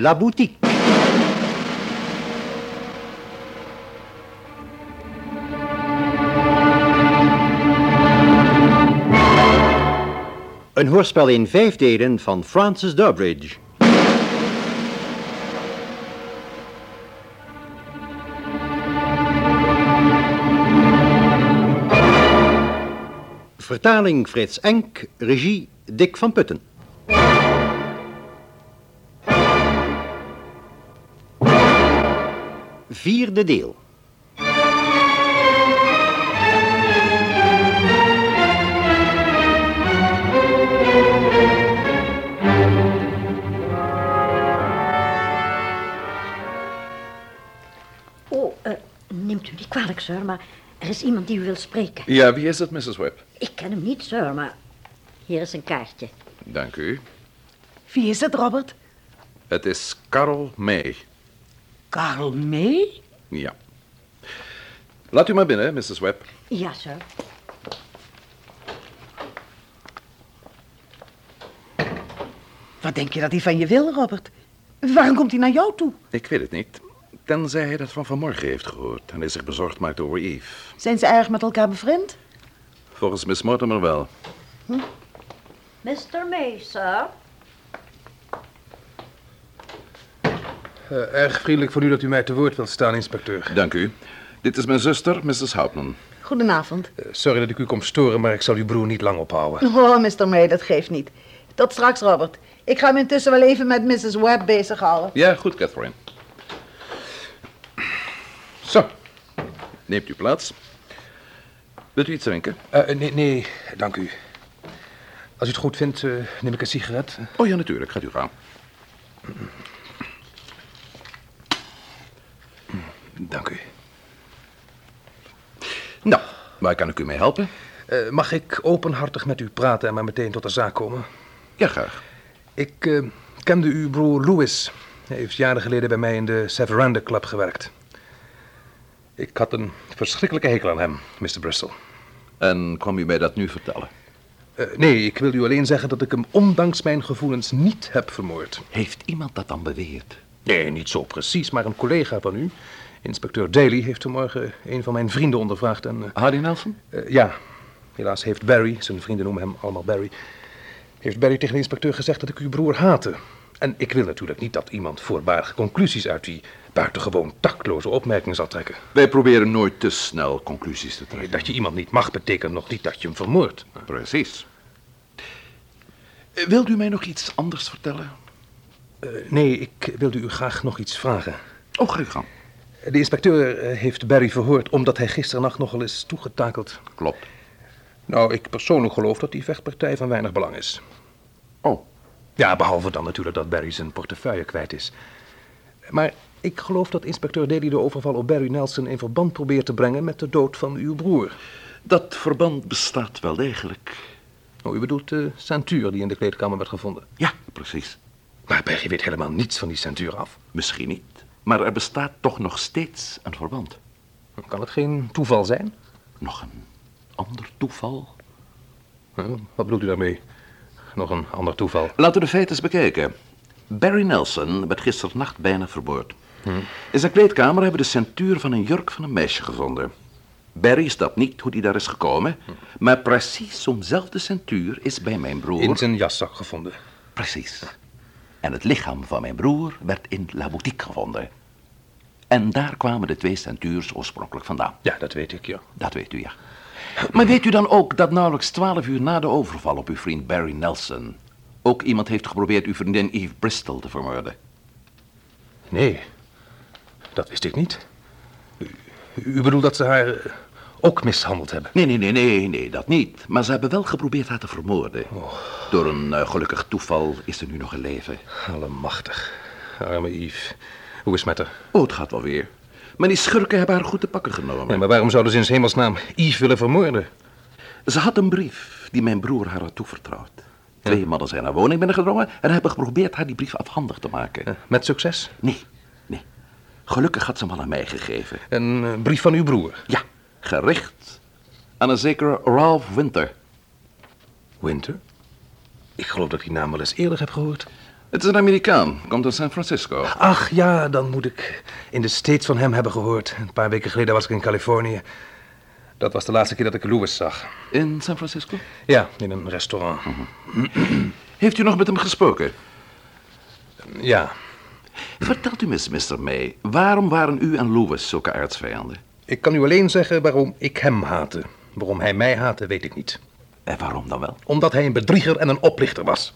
La Boutique. Een hoorspel in vijf delen van Francis Durbridge. Vertaling Frits Enk, regie Dick van Putten. Vierde deel. Oh, eh, neemt u niet kwalijk, sir, maar er is iemand die u wil spreken. Ja, wie is het, Mrs. Webb? Ik ken hem niet, sir, maar hier is een kaartje. Dank u. Wie is het, Robert? Het is Carol May. Karl May? Ja. Laat u maar binnen, Mrs. Webb. Ja, sir. Wat denk je dat hij van je wil, Robert? Waarom komt hij naar jou toe? Ik weet het niet. Tenzij hij dat van vanmorgen heeft gehoord en hij zich bezorgd maakt over Eve. Zijn ze erg met elkaar bevriend? Volgens Miss Mortimer wel. Mr. May, sir. Eh, erg vriendelijk van u dat u mij te woord wilt staan, inspecteur. Dank u. Dit is mijn zuster, Mrs. Houtman. Goedenavond. Eh, sorry dat ik u kom storen, maar ik zal uw broer niet lang ophouden. Oh, Mr. May, dat geeft niet. Tot straks, Robert. Ik ga hem intussen wel even met Mrs. Webb bezighouden. Ja, goed, Catherine. Zo. Neemt u plaats. Wilt u iets drinken? Eh, nee, nee, dank u. Als u het goed vindt, neem ik een sigaret. Oh ja, natuurlijk. Gaat u gaan. Dank u. Nou, waar kan ik u mee helpen? Eh, mag ik openhartig met u praten en maar meteen tot de zaak komen? Ja, graag. Ik eh, kende uw broer Louis. Hij heeft jaren geleden bij mij in de Severanda Club gewerkt. Ik had een verschrikkelijke hekel aan hem, Mr. Bristol. En kwam u mij dat nu vertellen? Eh, nee, ik wil u alleen zeggen dat ik hem ondanks mijn gevoelens niet heb vermoord. Heeft iemand dat dan beweerd? Nee, niet zo precies, maar een collega van u, inspecteur Daly, heeft vanmorgen een van mijn vrienden ondervraagd en... eh, Hardy Nelson? eh, ja, helaas heeft Barry, zijn vrienden noemen hem allemaal Barry, heeft Barry tegen de inspecteur gezegd dat ik uw broer haatte. En ik wil natuurlijk niet dat iemand voorbarige conclusies uit die buitengewoon tactloze opmerking zal trekken. Wij proberen nooit te snel conclusies te trekken. Dat je iemand niet mag, betekent nog niet dat je hem vermoordt. Precies. Eh, Wilt u mij nog iets anders vertellen? Eh, nee, ik wilde u graag nog iets vragen. Oh, ga u gang. De inspecteur eh, heeft Barry verhoord omdat hij gisternacht nogal is toegetakeld. Klopt. Nou, ik persoonlijk geloof dat die vechtpartij van weinig belang is. Oh, Ja, behalve dan natuurlijk dat Barry zijn portefeuille kwijt is. Maar ik geloof dat inspecteur Daly de overval op Barry Nelson in verband probeert te brengen met de dood van uw broer. dat verband bestaat wel degelijk. Oh, u bedoelt de centuur die in de kleedkamer werd gevonden. Ja, precies. Maar Barry weet helemaal niets van die centuur af. Misschien niet. Maar er bestaat toch nog steeds een verband. Kan het geen toeval zijn? Nog een ander toeval? Huh, Wat bedoelt u daarmee? Nog een ander toeval. Laten we de feiten eens bekijken. Barry Nelson werd gisternacht bijna vermoord. In zijn kleedkamer hebben we de centuur van een jurk van een meisje gevonden. Barry snapt niet hoe die daar is gekomen, maar precies zo'nzelfde centuur is bij mijn broer. In zijn jaszak gevonden. Precies. En het lichaam van mijn broer werd in La Boutique gevonden. En daar kwamen de twee centuurs oorspronkelijk vandaan. Ja, dat weet ik, ja. Dat weet u, ja. Maar weet u dan ook dat nauwelijks twaalf uur na de overval op uw vriend Barry Nelson... ook iemand heeft geprobeerd uw vriendin Eve Bristol te vermoorden? Nee, dat wist ik niet. U, u bedoelt dat ze haar eh, ook mishandeld hebben? Nee, nee, nee, nee, nee, dat niet. Maar ze hebben wel geprobeerd haar te vermoorden. Door een eh, gelukkig toeval is ze nu nog in leven. Allemachtig. Arme Yves. Hoe is het met haar? Oh, het gaat wel weer. Maar die schurken hebben haar goed te pakken genomen. Nee, maar waarom zouden ze in hemelsnaam Yves willen vermoorden? Ze had een brief die mijn broer haar had toevertrouwd. Twee mannen zijn haar woning binnengedrongen en hebben geprobeerd haar die brief afhandig te maken. Met succes? Nee, nee. Gelukkig had ze hem al aan mij gegeven. Een eh, brief van uw broer. Ja, gericht aan een zekere Ralph Winter. Winter? Ik geloof dat ik die naam wel eens eerder heb gehoord. Het is een Amerikaan, komt uit San Francisco. Ach ja, dan moet ik in de States van hem hebben gehoord. Een paar weken geleden was ik in Californië. Dat was de laatste keer dat ik Louis zag. In San Francisco? Ja, in een restaurant. Heeft u nog met hem gesproken? Ja, Vertelt u me eens, Mr. May, waarom waren u en Louis zulke aardsvijanden? Ik kan u alleen zeggen waarom ik hem haatte. Waarom hij mij haatte, weet ik niet. En waarom dan wel? Omdat hij een bedrieger en een oplichter was.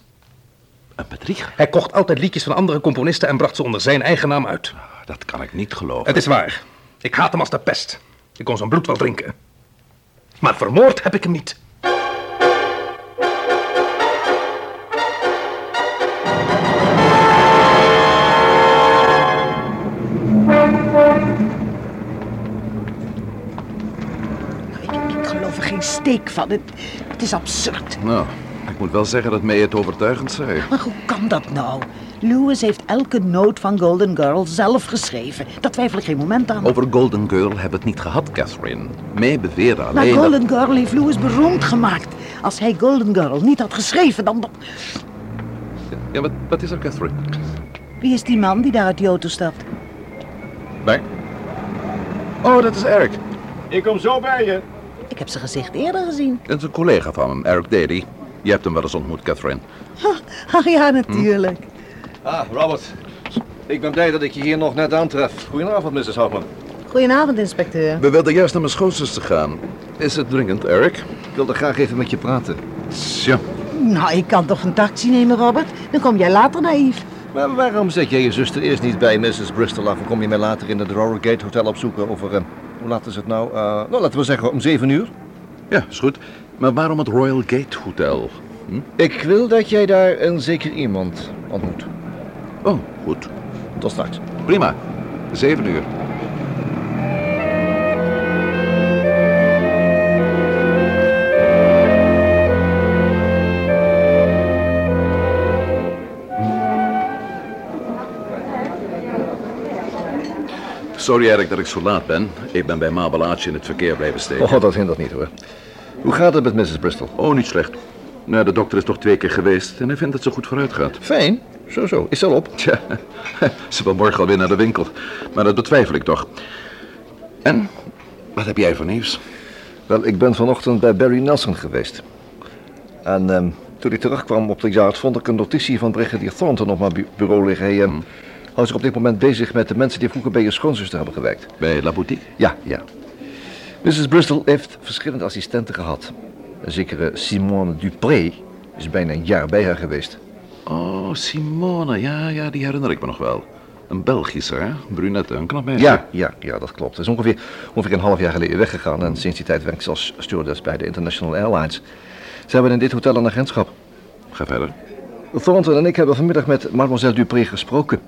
Een bedrieger? Hij kocht altijd liedjes van andere componisten en bracht ze onder zijn eigen naam uit. Dat kan ik niet geloven. Het is waar. Ik haat hem als de pest. Ik kon zijn bloed wel drinken. Maar vermoord heb ik hem niet. Steek van. Het, het is absurd. Nou, ik moet wel zeggen dat May het overtuigend zei. Maar hoe kan dat nou? Lewis heeft elke noot van Golden Girl zelf geschreven. Daar twijfel ik geen moment aan. Over Golden Girl hebben we het niet gehad, Catherine. May beweerde maar alleen dat... Golden Girl heeft Lewis beroemd gemaakt. Als hij Golden Girl niet had geschreven, dan... dan- Ja, wat, wat is er, Catherine? Wie is die man die daar uit die auto stapt? Nee. Oh, dat is Eric. Ik kom zo bij je. Ik heb zijn gezicht eerder gezien. Dat is een collega van hem, Eric Daly. Je hebt hem wel eens ontmoet, Catherine. Ach ja, natuurlijk. Ah, Robert. Ik ben blij dat ik je hier nog net aantref. Goedenavond, Mrs. Hoffman. Goedenavond, inspecteur. We wilden juist naar mijn schoonzus te gaan. Is het dringend, Eric? Ik wilde graag even met je praten. Tja, Nou, ik kan toch een taxi nemen, Robert? Dan kom jij later naïef. Maar waarom zet jij je zuster eerst niet bij Mrs. Bristol af en kom je mij later in het Gate Hotel opzoeken over... hoe laat is het nou? Eh, nou, laten we zeggen om zeven uur. ja, is goed. Maar waarom het Royal Gate Hotel? Hm? Ik wil dat jij daar een zeker iemand ontmoet. Oh, goed. Tot straks. Prima. Zeven uur. Sorry Eric dat ik zo laat ben. Ik ben bij Mabelaatje in het verkeer blijven steken. Oh, dat hindert niet hoor. Hoe gaat het met Mrs. Bristol? Oh, niet slecht. Nou, de dokter is toch twee keer geweest en hij vindt dat ze goed vooruit gaat. Fijn. Zo, zo. Is ze al op? Tja, ze wil morgen alweer naar de winkel. Maar dat betwijfel ik toch. En, wat heb jij voor nieuws? Wel, ik ben vanochtend bij Barry Nelson geweest. En ehm, toen ik terugkwam op de yard vond ik een notitie van brigadier Thornton op mijn bu- bureau liggen. Hij ehm, houdt zich op dit moment bezig met de mensen die vroeger bij je schoonzuster hebben gewerkt. Bij La Boutique? Ja, ja. Mrs. Bristol heeft verschillende assistenten gehad. Een zekere Simone Dupré is bijna een jaar bij haar geweest. Oh, Simone. Ja, ja, die herinner ik me nog wel. Een Belgische, hè? Brunette, een knap meisje. Ja, ja, ja, dat klopt. Ze is ongeveer, ongeveer een half jaar geleden weggegaan en sinds die tijd werkt ze als stewardess bij de International Airlines. Ze hebben in dit hotel een agentschap. Ga verder. Thornton en ik hebben vanmiddag met mademoiselle Dupré gesproken.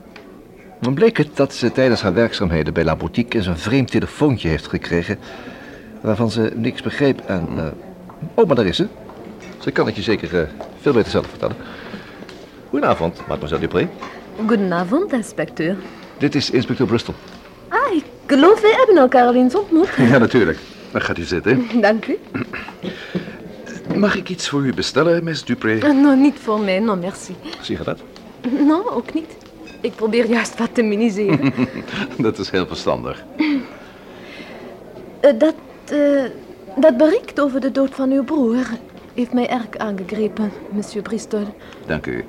Dan bleek het dat ze tijdens haar werkzaamheden bij La Boutique eens een vreemd telefoontje heeft gekregen... waarvan ze niks begreep en... eh, oh, maar daar is ze. Ze kan het je zeker eh, veel beter zelf vertellen. Goedenavond, mademoiselle Dupré. Goedenavond, inspecteur. Dit is inspecteur Bristol. Ah, ik geloof wij hebben elkaar al eens ontmoet. Ja, natuurlijk. Dan gaat u zitten. Dank u. Mag ik iets voor u bestellen, Miss Dupré? Eh, Nou, niet voor mij, non merci. Sigaret? Nou, ook niet. Ik probeer juist wat te miniseren. Dat is heel verstandig. Eh, dat, eh, dat bericht over de dood van uw broer heeft mij erg aangegrepen, monsieur Bristol. Dank u.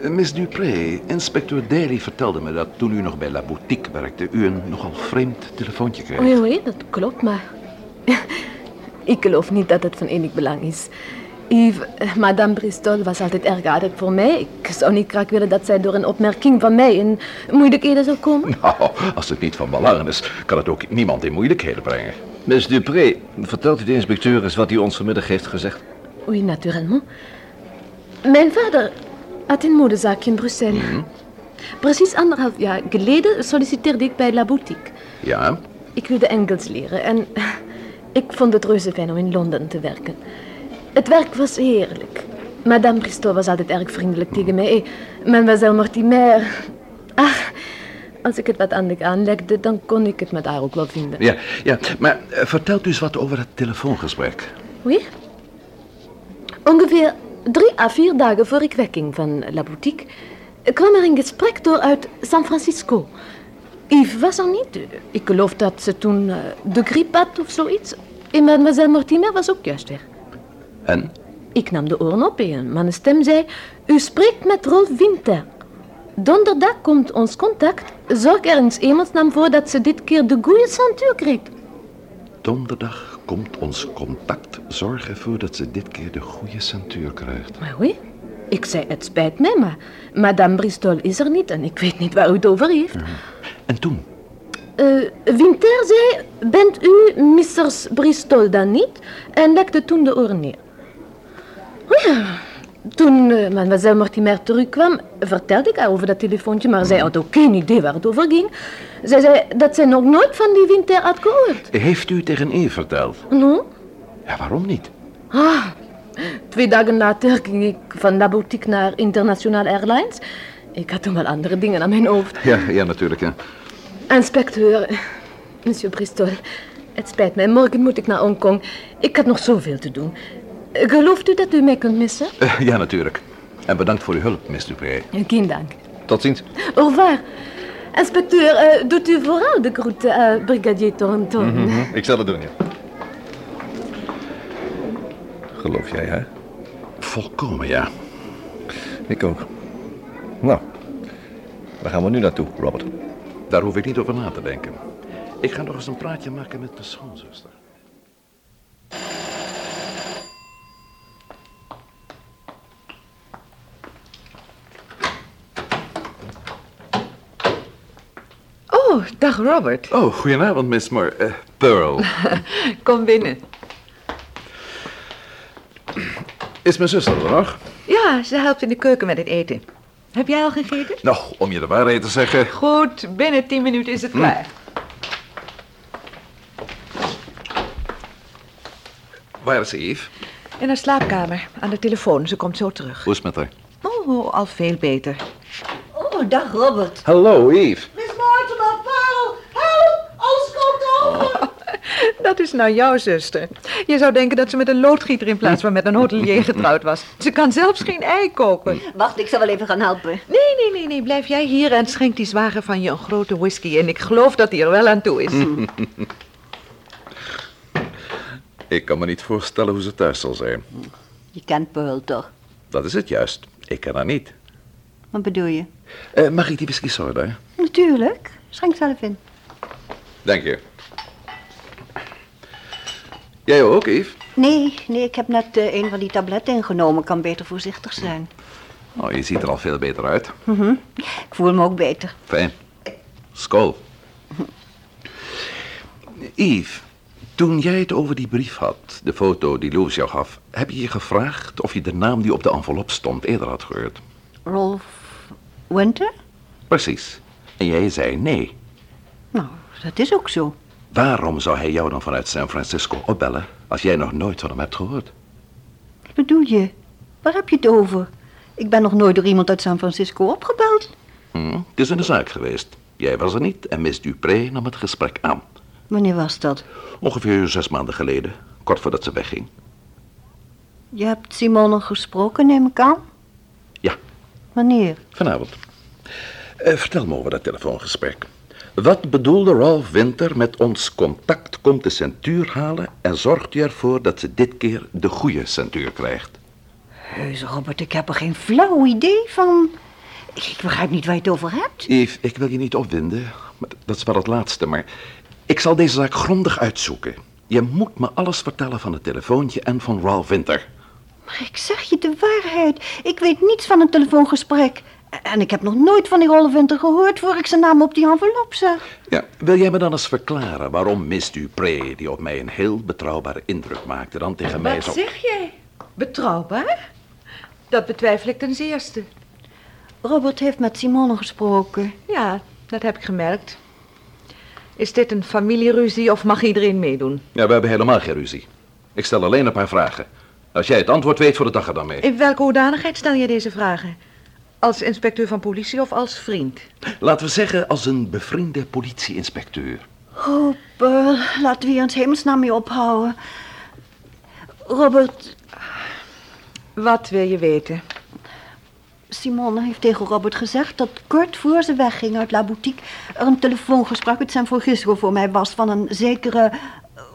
Eh, Miss Dupré, inspecteur Daly vertelde me dat toen u nog bij La Boutique werkte... u een nogal vreemd telefoontje kreeg. Oei, oei, dat klopt, maar... ik geloof niet dat het van enig belang is. Yves, madame Bristol was altijd erg aardig voor mij. Ik zou niet graag willen dat zij door een opmerking van mij in moeilijkheden zou komen. Nou, als het niet van belang is, kan het ook niemand in moeilijkheden brengen. Miss Dupré, vertelt u de inspecteur eens wat hij ons vanmiddag heeft gezegd? Oui, naturellement. Mijn vader had een modezaakje in Brussel. Precies anderhalf jaar geleden solliciteerde ik bij La Boutique. Ja? Ik wilde Engels leren en ik vond het reuze fijn om in Londen te werken. Het werk was heerlijk. Madame Bristol was altijd erg vriendelijk tegen mij. Mademoiselle Mortimer... Ach, als ik het wat aan de aanlegde, dan kon ik het met haar ook wel vinden. Ja, ja. Maar eh, vertelt u eens wat over het telefoongesprek. Oui? Ongeveer Drie à vier dagen voor ik wegging van La Boutique, kwam er een gesprek door uit San Francisco. Yves was er niet. Ik geloof dat ze toen eh, de griep had of zoiets. En mademoiselle Mortimer was ook juist weg. En? Ik nam de oren op en mijn stem zei... U spreekt met Rolf Winter. Donderdag komt ons contact. Zorg er eens hemelsnaam voor dat ze dit keer de goede centuur krijgt. Donderdag komt ons contact. Zorg ervoor dat ze dit keer de goede centuur krijgt. Maar oui, ik zei het spijt mij, maar madame Bristol is er niet en ik weet niet waar u het over heeft. En toen? Eh, Winter zei, bent u Mrs. Bristol dan niet? En legde toen de oren neer. Ja, toen uh, mademoiselle Mortimer terugkwam, vertelde ik haar over dat telefoontje, maar zij had ook geen idee waar het over ging. Zij zei dat zij nog nooit van die Winter had gehoord. Heeft u tegen Eve verteld? No? Ja, waarom niet? Ah, twee dagen later ging ik van La Boutique naar International Airlines. Ik had toen wel andere dingen aan mijn hoofd. Ja, ja natuurlijk, ja. Inspecteur, monsieur Bristol, het spijt mij, morgen moet ik naar Hongkong. Ik had nog zoveel te doen. Gelooft u dat u mij kunt missen? Eh, ja, natuurlijk. En bedankt voor uw hulp, Miss Dupré. Geen dank. Tot ziens. Au revoir. Inspecteur, eh, doet u vooral de groeten aan brigadier Thornton. Ik zal het doen, ja. Geloof jij, hè? Volkomen, ja. Ik ook. Nou, waar gaan we nu naartoe, Robert? Daar hoef ik niet over na te denken. Ik ga nog eens een praatje maken met de schoonzuster. Oh, dag Robert. Oh, goedenavond, Miss Moore. Eh, Pearl. Kom binnen. Is mijn zuster er nog? Ja, ze helpt in de keuken met het eten. Heb jij al gegeten? Nou, om je de waarheid te zeggen... Goed, binnen tien minuten is het klaar. Waar is Eve? In haar slaapkamer, aan de telefoon. Ze komt zo terug. Hoe is het met haar? Oh, al veel beter. Oh, dag Robert. Hallo, Eve. Miss Mortimer, Pearl, help! Alles komt over! Dat is nou jouw zuster. Je zou denken dat ze met een loodgieter in plaats van met een hotelier getrouwd was. Ze kan zelfs geen ei koken. Wacht, ik zal wel even gaan helpen. Nee, nee, nee, nee. Blijf jij hier en schenk die zwager van je een grote whisky. En ik geloof dat hij er wel aan toe is. Ik kan me niet voorstellen hoe ze thuis zal zijn. Je kent Pearl toch? Dat is het juist. Ik ken haar niet. Wat bedoel je? Eh, mag ik die whisky soda? Natuurlijk. Schenk zelf in. Dank je. Jij ook, Eve? Nee, nee, ik heb net eh, een van die tabletten ingenomen. Kan beter voorzichtig zijn. Oh, je ziet er al veel beter uit. Ik voel me ook beter. Fijn. Skool. Yves, toen jij het over die brief had, de foto die Louis jou gaf, heb je je gevraagd of je de naam die op de envelop stond eerder had gehoord? Rolf Winter? Precies. En jij zei nee. Nou, dat is ook zo. Waarom zou hij jou dan vanuit San Francisco opbellen als jij nog nooit van hem hebt gehoord? Wat bedoel je? Waar heb je het over? Ik ben nog nooit door iemand uit San Francisco opgebeld. Hm, het is een zaak geweest. Jij was er niet en Miss Dupré nam het gesprek aan. Wanneer was dat? Ongeveer zes maanden geleden, kort voordat ze wegging. Je hebt Simone gesproken, neem ik aan? Ja, Wanneer? vanavond. Eh, vertel me over dat telefoongesprek. Wat bedoelde Ralph Winter met ons contact komt de centuur halen en zorgt u ervoor dat ze dit keer de goede centuur krijgt? Heus, Robert, ik heb er geen flauw idee van. Ik, begrijp niet waar je het over hebt. Yves, ik wil je niet opwinden, dat is wel het laatste, maar ik zal deze zaak grondig uitzoeken. Je moet me alles vertellen van het telefoontje en van Ralph Winter. Maar ik zeg je de waarheid. Ik weet niets van een telefoongesprek. En ik heb nog nooit van die Rolf Winter gehoord voor ik zijn naam op die envelop zag. Ja, wil jij me dan eens verklaren waarom Miss Dupré, die op mij een heel betrouwbare indruk maakte, dan tegen mij Wat zo... zeg jij? Betrouwbaar? Dat betwijfel ik ten zeerste. Robert heeft met Simone gesproken. Ja, dat heb ik gemerkt. Is dit een familieruzie of mag iedereen meedoen? Ja, we hebben helemaal geen ruzie. Ik stel alleen een paar vragen. Als jij het antwoord weet, voor de dag er dan mee. In welke hoedanigheid stel je deze vragen? Als inspecteur van politie of als vriend? Laten we zeggen als een bevriende politieinspecteur. Oh, Pearl, laten we hier in 's hemelsnaam mee ophouden. Robert, Wat wil je weten? Simone heeft tegen Robert gezegd dat kort voor ze wegging uit La Boutique... er een telefoongesprek met San Francisco voor mij was van een zekere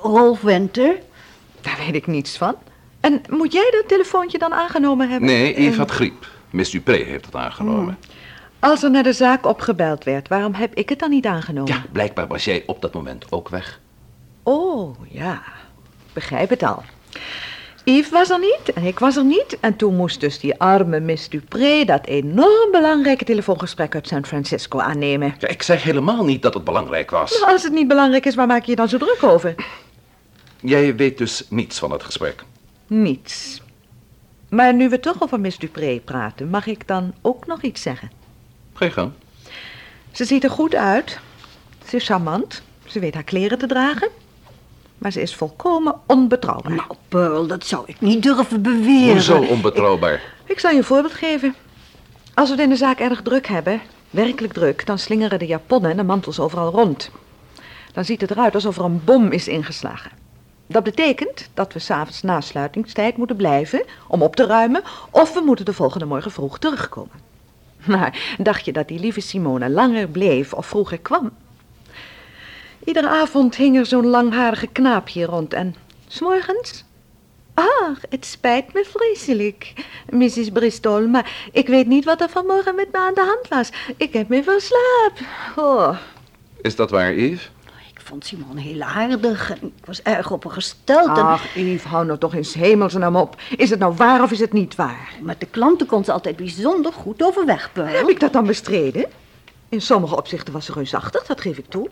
Rolf Winter. Daar weet ik niets van. En moet jij dat telefoontje dan aangenomen hebben? Nee, Eve had griep. Miss Dupré heeft het aangenomen. Als er naar de zaak opgebeld werd, waarom heb ik het dan niet aangenomen? Ja, blijkbaar was jij op dat moment ook weg. Oh, ja. Begrijp het al. Yves was er niet en ik was er niet. En toen moest dus die arme Miss Dupré dat enorm belangrijke telefoongesprek uit San Francisco aannemen. Ja, ik zeg helemaal niet dat het belangrijk was. Nou, als het niet belangrijk is, waar maak je je dan zo druk over? Jij weet dus niets van het gesprek. Niets. Maar nu we toch over Miss Dupré praten, mag ik dan ook nog iets zeggen? Ga je gang. Ze ziet er goed uit. Ze is charmant. Ze weet haar kleren te dragen. Maar ze is volkomen onbetrouwbaar. Nou, Pearl, dat zou ik niet durven beweren. Hoezo onbetrouwbaar? Ik zal je een voorbeeld geven. Als we het in de zaak erg druk hebben, werkelijk druk, dan slingeren de japonnen en de mantels overal rond. Dan ziet het eruit alsof er een bom is ingeslagen. Dat betekent dat we s'avonds na sluitingstijd moeten blijven om op te ruimen, of we moeten de volgende morgen vroeg terugkomen. Maar dacht je dat die lieve Simone langer bleef of vroeger kwam? Iedere avond hing er zo'n langharige knaapje rond en s'morgens... Ach, het spijt me vreselijk, Mrs. Bristol, maar ik weet niet wat er vanmorgen met me aan de hand was. Ik heb me verslaapt. Oh, Is dat waar, Eve? Ik vond Simone heel aardig en ik was erg op haar gesteld. En ach, Yves, hou nou toch in 's hemelsnaam op. Is het nou waar of is het niet waar? met de klanten kon ze altijd bijzonder goed overweg, Pearl. Heb ik dat dan bestreden? In sommige opzichten was ze reusachtig, dat geef ik toe.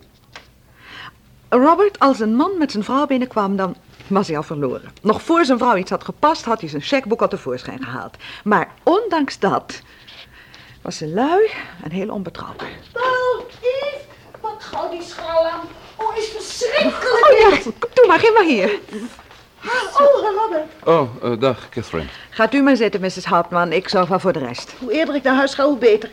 Robert, als een man met zijn vrouw binnenkwam, dan was hij al verloren. Nog voor zijn vrouw iets had gepast, had hij zijn checkboek al tevoorschijn gehaald. Maar ondanks dat was ze lui en heel onbetrouwbaar. Oh, Yves, wat gauw die schaal aan. Oh, is verschrikkelijk. Oh ja, doe maar, geef maar hier. Oh, Robert. Oh, eh, dag, Catherine. Gaat u maar zitten, Mrs. Hauptman. Ik zorg wel voor de rest. Hoe eerder ik naar huis ga, hoe beter.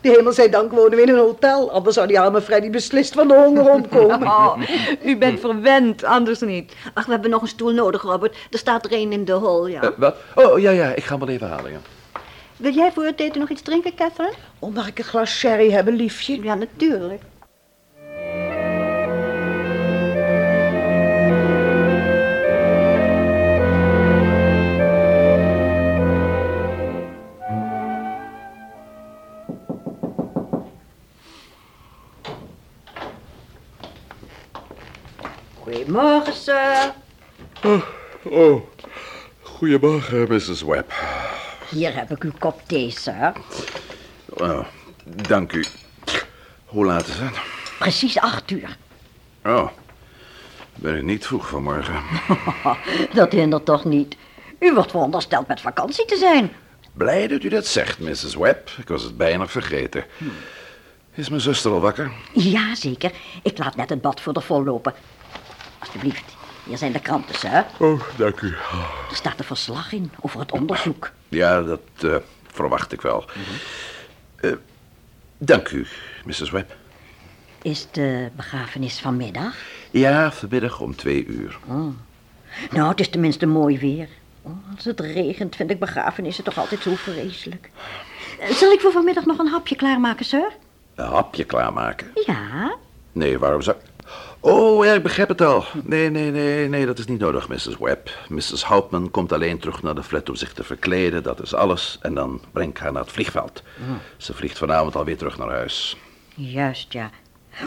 De hemel zij dank wonen we in een hotel. Anders zou die arme Freddy beslist van de honger omkomen. Oh, u bent verwend, anders niet. Ach, we hebben nog een stoel nodig, Robert. Er staat er een in de hol, ja. Eh, wat? Oh, ja, ja, ik ga hem wel even halen, ja. Wil jij voor het eten nog iets drinken, Catherine? Oh, mag ik een glas sherry hebben, liefje? Ja, natuurlijk. Goedemorgen, sir. Oh, goedemorgen, Mrs. Webb. Hier heb ik uw kop thee, sir. Oh, dank u. Hoe laat is het? Precies acht uur. Oh, ben ik niet vroeg vanmorgen. Dat hindert toch niet. U wordt verondersteld met vakantie te zijn. Blij dat u dat zegt, Mrs. Webb. Ik was het bijna vergeten. Is mijn zuster al wakker? Ja, zeker. Ik laat net het bad voor de vol lopen. Alsjeblieft, hier zijn de kranten, sir. Oh, dank u. Er staat een verslag in over het onderzoek. Ja, dat eh, verwacht ik wel. Eh, dank u, Mrs. Webb. Is de begrafenis vanmiddag? Ja, vanmiddag om twee uur. Nou, het is tenminste mooi weer. Oh, als het regent, vind ik begrafenissen toch altijd zo vreselijk. Eh, Zal ik voor vanmiddag nog een hapje klaarmaken, sir? Een hapje klaarmaken? Ja. Nee, waarom zou... Oh, ja, ik begrijp het al. Nee, nee, nee, nee, dat is niet nodig, Mrs. Webb. Mrs. Houtman komt alleen terug naar de flat om zich te verkleden, dat is alles. En dan breng ik haar naar het vliegveld. Ze vliegt vanavond alweer terug naar huis. Juist, ja.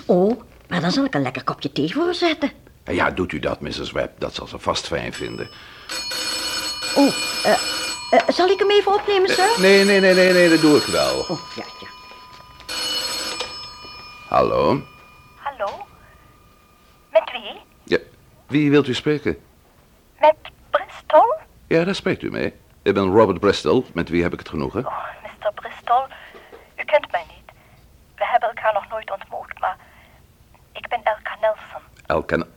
Oh, maar dan zal ik een lekker kopje thee voor haar zetten. En ja, doet u dat, Mrs. Webb. Dat zal ze vast fijn vinden. Oh, eh, eh, zal ik hem even opnemen, sir? Nee, nee, nee, nee, nee, dat doe ik wel. Oh, ja, ja. Hallo? Hallo? Wie? Ja, wie wilt u spreken? Met Bristol? Ja, daar spreekt u mee. Ik ben Robert Bristol. Met wie heb ik het genoegen? Oh, Mr. Bristol, u kent mij niet. We hebben elkaar nog nooit ontmoet, maar ik ben Elka Nelson. Elke...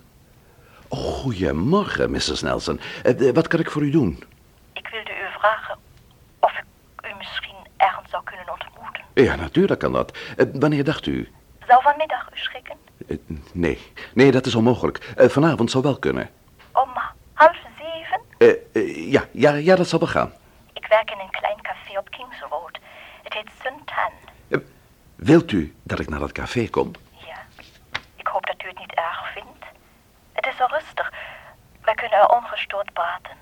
Oh, goedemorgen, Mrs. Nelson. Eh, wat kan ik voor u doen? Ik wilde u vragen of ik u misschien ergens zou kunnen ontmoeten. Ja, natuurlijk kan dat. Eh, wanneer dacht u? Zou vanmiddag u schikken? Eh, nee, nee, dat is onmogelijk. Eh, vanavond zou wel kunnen. Om half zeven? Eh, ja, ja, ja, dat zal wel gaan. Ik werk in een klein café op Kings Road. Het heet Suntan. Wilt u dat ik naar dat café kom? Ja. Ik hoop dat u het niet erg vindt. Het is zo rustig. Wij kunnen er ongestoord praten.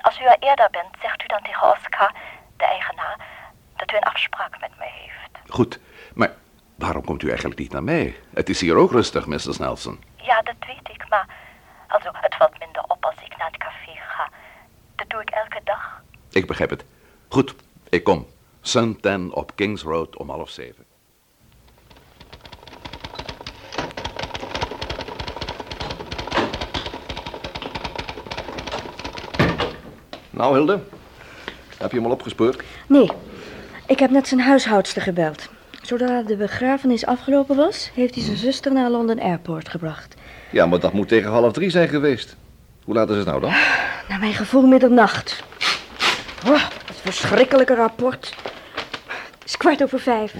Als u er eerder bent, zegt u dan tegen Oscar, de eigenaar, dat u een afspraak met mij heeft. Goed, maar waarom komt u eigenlijk niet naar mij? Het is hier ook rustig, Mrs. Nelson. Ja, dat weet ik, maar also, het valt minder op als ik naar het café ga. Dat doe ik elke dag. Ik begrijp het. Goed, ik kom. Suntan op Kings Road om half zeven. Nou, Hilde, heb je hem al opgespoord? Nee, ik heb net zijn huishoudster gebeld. Zodra de begrafenis afgelopen was, heeft hij zijn zuster naar London Airport gebracht. Ja, maar dat moet tegen half drie zijn geweest. Hoe laat is het nou dan? Naar mijn gevoel middernacht. Oh, dat verschrikkelijke rapport. Het is kwart over vijf.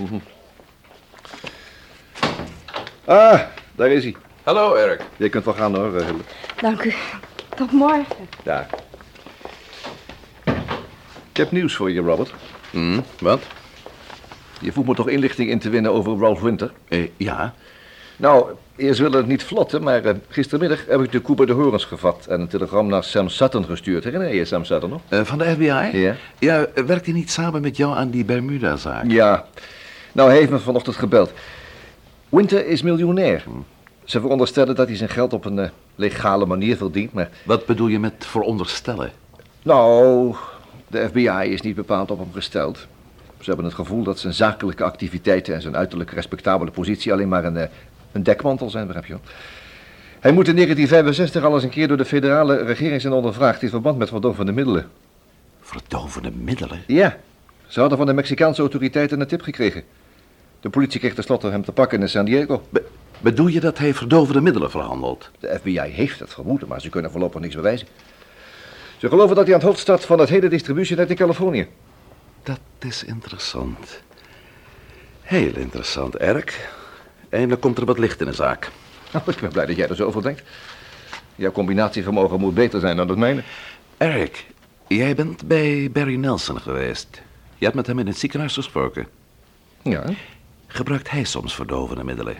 Ah, daar is hij. Hallo, Eric. Je kunt wel gaan hoor, eh, Hilde. Dank u. Tot morgen. Ja. Ik heb nieuws voor je, Robert. Hm, wat? Je voelt me toch inlichting in te winnen over Ralph Winter? Eh, ja. Nou, eerst willen het niet vlotten, maar eh, gistermiddag heb ik de Cooper de Horens gevat en een telegram naar Sam Sutton gestuurd. Herinner je je Sam Sutton nog? Eh, van de FBI? Ja. Ja, werkt hij niet samen met jou aan die Bermuda-zaak? Ja. Nou, hij heeft me vanochtend gebeld. Winter is miljonair. Ze veronderstellen dat hij zijn geld op een legale manier verdient, maar... Wat bedoel je met veronderstellen? Nou, de FBI is niet bepaald op hem gesteld. Ze hebben het gevoel dat zijn zakelijke activiteiten en zijn uiterlijk respectabele positie alleen maar een, eh, een dekmantel zijn, begrijp je wel. Hij moet in 1965 al eens een keer door de federale regering zijn ondervraagd in verband met verdovende middelen. Verdovende middelen? Ja, ze hadden van de Mexicaanse autoriteiten een tip gekregen. De politie kreeg tenslotte hem te pakken in San Diego. Be- bedoel je dat hij verdovende middelen verhandelt? De FBI heeft het vermoeden, maar ze kunnen voorlopig niks bewijzen. Ze geloven dat hij aan het hoofd staat van het hele distributienet in Californië. Dat is interessant. Heel interessant, Eric. Eindelijk komt er wat licht in de zaak. Nou, ik ben blij dat jij er zo over denkt. Jouw combinatievermogen moet beter zijn dan het mijne. Eric, jij bent bij Barry Nelson geweest. Je hebt met hem in het ziekenhuis gesproken. Ja. Gebruikt hij soms verdovende middelen?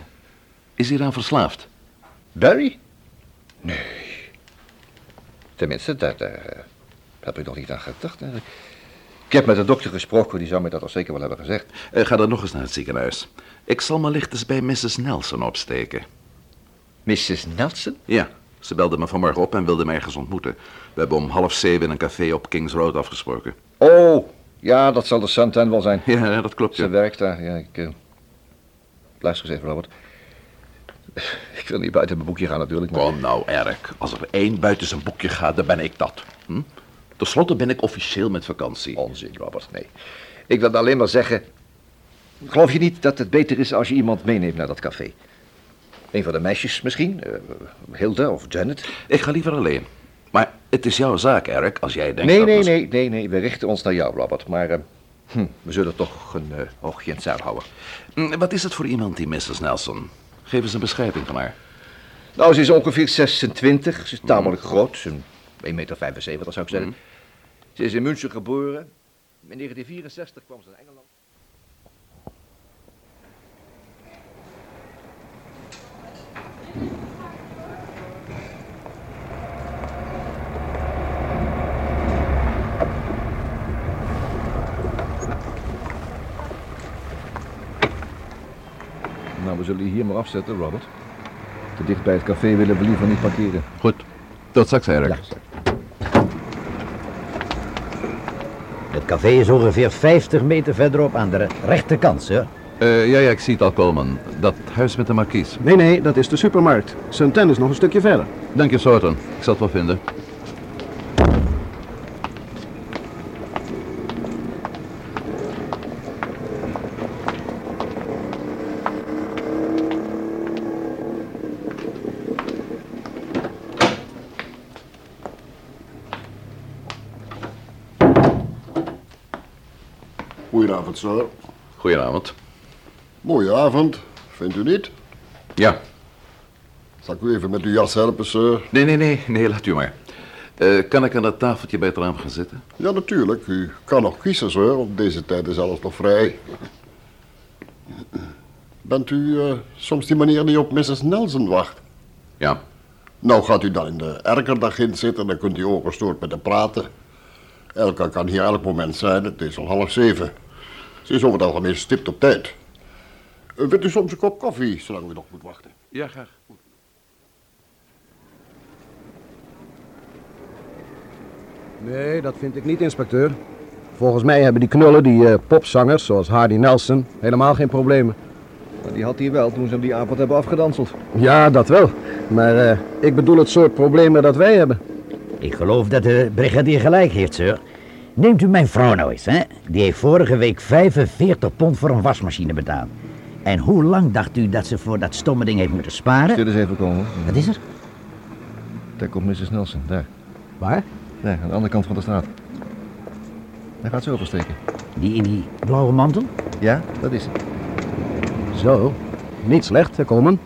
Is hij eraan verslaafd? Barry? Nee. Tenminste, daar, daar eh, heb ik nog niet aan gedacht. eigenlijk. Ik heb met de dokter gesproken, die zou mij dat al zeker wel hebben gezegd. Eh, ga dan nog eens naar het ziekenhuis. Ik zal me licht eens bij Mrs. Nelson opsteken. Mrs. Nelson? Ja, ze belde me vanmorgen op en wilde mij ergens ontmoeten. We hebben om half zeven in een café op Kings Road afgesproken. Oh, ja, dat zal de Santan wel zijn. Ja, dat klopt. Ze Ja. werkt daar, ja, ik... eh, Luister eens even, Robert. Ik wil niet buiten mijn boekje gaan natuurlijk, maar... Kom nou, Eric. Als er één buiten zijn boekje gaat, dan ben ik dat. Hm? Ten slotte ben ik officieel met vakantie. Onzin, Robert, nee. Ik wil alleen maar zeggen... Geloof je niet dat het beter is als je iemand meeneemt naar dat café? Een van de meisjes misschien? eh, Hilda of Janet? Ik ga liever alleen. Maar het is jouw zaak, Eric, als jij denkt Nee, dat... nee, mis- nee, nee, nee. We richten ons naar jou, Robert. Maar eh, hm, we zullen toch een eh, oogje in het houden. Hm, Wat is het voor iemand, die Mrs. Nelson? Geef eens een beschrijving van haar. Nou, ze is ongeveer 26. Ze is tamelijk groot. Zo'n 1,75 meter zou ik zeggen. Ze is in München geboren. In 1964 kwam ze naar Engeland. Nou, we zullen je hier maar afzetten, Robert. Te dicht bij het café willen we liever niet parkeren. Goed. Tot straks, Eric. Het café is ongeveer 50 meter verderop aan de rechterkant, sir. Eh, ja, ja, ik zie het al komen. Dat huis met de markies. Nee, nee, dat is de supermarkt. Sunten is nog een stukje verder. Dank je, Soorten. Ik zal het wel vinden. Goedenavond, sir. Goedenavond. Mooie avond, vindt u niet? Ja. Zal ik u even met uw jas helpen, sir? Nee, nee, nee, nee, laat u maar. Eh, kan ik aan dat tafeltje bij het raam gaan zitten? Ja, natuurlijk. U kan nog kiezen, sir. Op deze tijd is alles nog vrij. Bent u eh, soms die meneer die op Mrs. Nelson wacht? Ja. Nou, gaat u dan in de erkerdag in zitten, dan kunt u ongestoord met haar praten. Elke kan hier elk moment zijn, het is al half zeven. Ze is over het algemeen stipt op tijd. Uh, wilt u soms een kop koffie, zolang u nog moet wachten? Ja, graag. Nee, dat vind ik niet, inspecteur. Volgens mij hebben die knullen, die eh, popzangers, zoals Hardy Nelson, helemaal geen problemen. Maar die had hij wel toen ze hem die avond hebben afgedanseld. Ja, dat wel. Maar eh, ik bedoel het soort problemen dat wij hebben. Ik geloof dat de brigadier gelijk heeft, sir. Neemt u mijn vrouw nou eens, hè? Die heeft vorige week 45 pond voor een wasmachine betaald. En hoe lang dacht u dat ze voor dat stomme ding heeft moeten sparen? Stil eens even komen. Wat is er? Daar komt Mrs. Nelson, daar. Waar? Daar, aan de andere kant van de straat. Daar gaat ze oversteken. Die in die blauwe mantel? Ja, dat is het. Zo, niet slecht, hè, Coleman.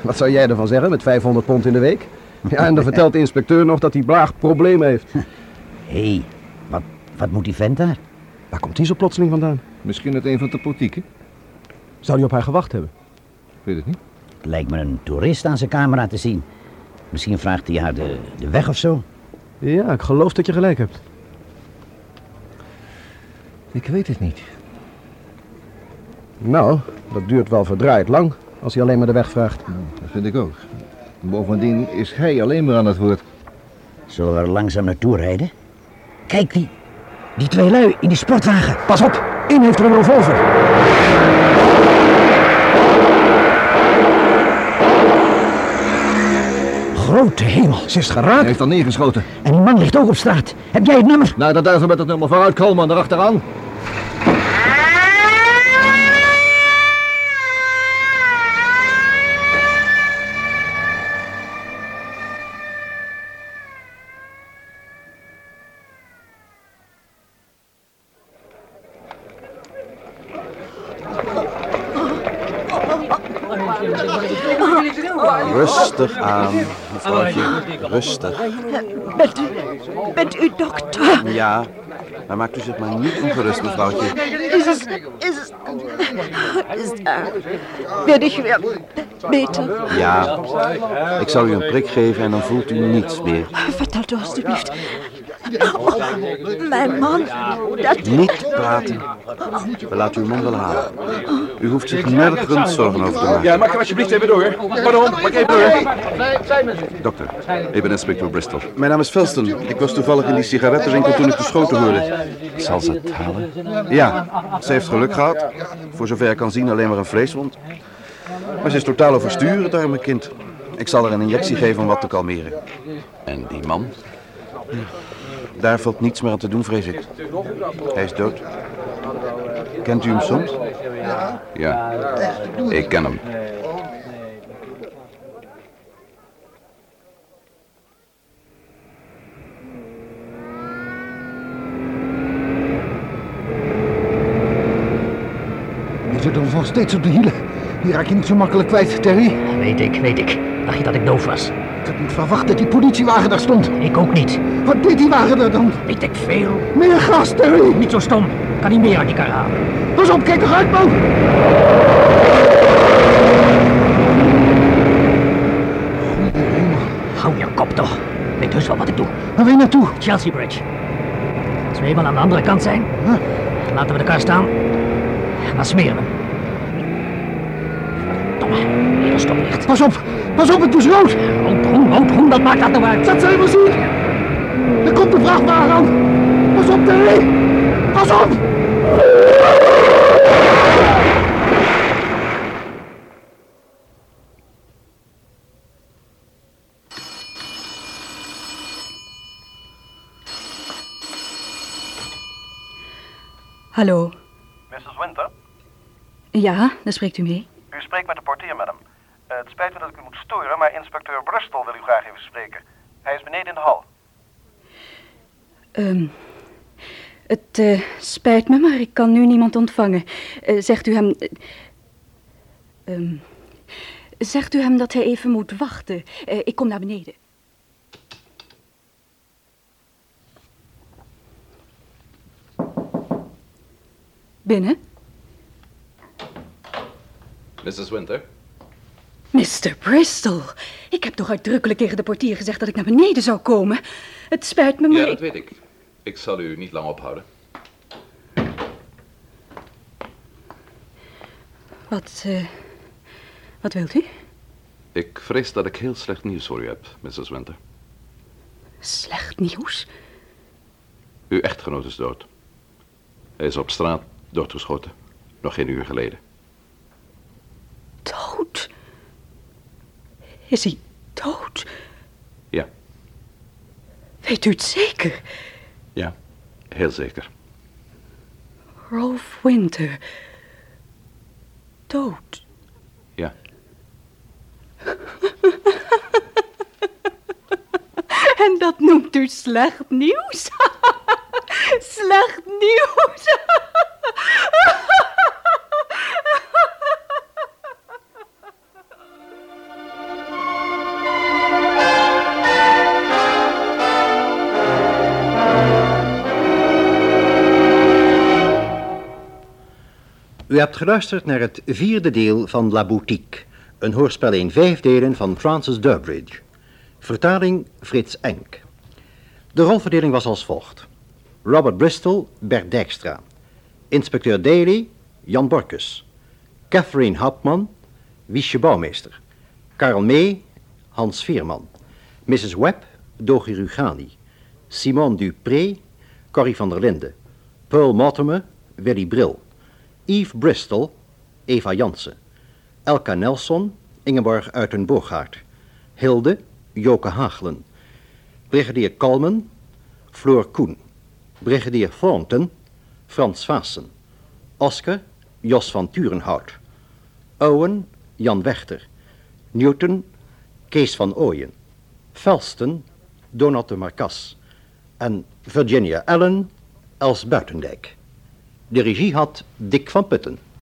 Wat zou jij ervan zeggen met 500 pond in de week? Ja, en dan vertelt de inspecteur nog dat die Blaag problemen heeft. Hé, hey, wat, moet die vent daar? Waar komt die zo plotseling vandaan? Misschien uit een van de politieken. Zou hij op haar gewacht hebben? Ik weet het niet. Lijkt me een toerist aan zijn camera te zien. Misschien vraagt hij haar de, de weg of zo. Ja, ik geloof dat je gelijk hebt. Ik weet het niet. Nou, dat duurt wel verdraaid lang als hij alleen maar de weg vraagt. dat vind ik ook. Bovendien is hij alleen maar aan het woord. Zullen we er langzaam naartoe rijden? Kijk, die, die twee lui in die sportwagen. Pas op, één heeft er een revolver. Grote hemel. Ze is geraakt. Hij heeft al neergeschoten. En die man ligt ook op straat. Heb jij het nummer? Nou, dat duivel met het nummer. Vooruit, Coleman, erachteraan. Rustig aan, mevrouwtje. Rustig. Bent u, bent u dokter? Ja, maar maakt u zich maar niet ongerust, mevrouwtje. Is het, is het, is het erg? Werd ik weer beter? Ja, ik zal u een prik geven en dan voelt u niets meer. Vertelt u alstublieft. Oh, mijn man, dat... Niet praten. We laten uw man wel halen. U hoeft zich nergens zorgen over te maken. Ja, maak er alsjeblieft even door. Pardon, maak even door. Dokter, ik ben inspecteur Bristol. Mijn naam is Felston. Ik was toevallig in die sigarettenwinkel toen ik geschoten hoorde. Zal ze het halen? Ja, ze heeft geluk gehad. Voor zover ik kan zien alleen maar een vleeswond. Maar ze is totaal overstuur, het arme kind. Ik zal haar een injectie geven om wat te kalmeren. En die man? Daar valt niets meer aan te doen, vrees ik. Hij is dood. Kent u hem soms? Ja, ik ken hem. Je zit ons nog steeds op de hielen. Die raak je niet zo makkelijk kwijt, Terry. Weet ik, weet ik. Dacht je dat ik doof was? Ik had niet verwacht dat die politiewagen daar stond. Ik ook niet. Wat deed die wagen er dan? Weet ik veel. Meer gas, Terry! Niet zo stom. Kan niet meer uit die kar halen. Pas op, kijk eruit, man! Hemel. Hou je kop toch. Weet dus wel wat ik doe. Waar wil je naartoe? Chelsea Bridge. Als we eenmaal aan de andere kant zijn, laten we de kar staan. En dan smeren we. Domme, hier een stoplicht. Pas op, pas op, het is rood! Rood groen, rood groen, dat maakt dat nou uit. Dat zijn we zien! Er komt de vrachtwagen aan! Pas op, Terry! Pas op! Hallo. Mrs. Winter, Ja, daar spreekt u mee. u spreekt met de portier, madam. Eh, het spijt me dat ik u moet storen, maar inspecteur Bristol wil u graag even spreken. Hij is beneden in de hal. Ehm, het eh, spijt me, maar ik kan nu niemand ontvangen. Eh, zegt u hem... ehm, zegt u hem dat hij even moet wachten. Ik kom naar beneden. Binnen. Mrs. Winter? Mr. Bristol, ik heb toch uitdrukkelijk tegen de portier gezegd dat ik naar beneden zou komen. Het spijt me, maar Ja, dat weet ik. Ik zal u niet lang ophouden. Wat, eh, wat wilt u? Ik vrees dat ik heel slecht nieuws voor u heb, Mrs. Winter. Slecht nieuws? Uw echtgenoot is dood. Hij is op straat doodgeschoten. Nog geen uur geleden. Dood? Is hij dood? Ja. Weet u het zeker? Ja, heel zeker. Rolf Winter. Dood. Ja. En dat noemt u slecht nieuws? slecht nieuws. U hebt geluisterd naar het vierde deel van La Boutique, een hoorspel in vijf delen van Francis Durbridge. Vertaling Frits Enk. De rolverdeling was als volgt. Robert Bristol, Bert Dijkstra. Inspecteur Daly, Jan Borkus. Catherine Hauptman, Wiesje Bouwmeester. Karel May, Hans Veerman. Mrs. Webb, Dogi Rugani. Simon Dupré, Corrie van der Linden. Paul Mortimer, Willy Bril. Yves Bristol, Eva Jansen. Elka Nelson, Ingeborg Uitenbogaert. Hilde, Joke Hagelen. Brigadier Kalmen, Floor Koen. Brigadier Thornton, Frans Vaassen. Oscar, Jos van Turenhout. Owen, Jan Wechter. Newton, Kees van Ooyen. Felsten, Donald de Marcas. En Virginia Allen, Els Buitendijk. De regie had Dick van Putten.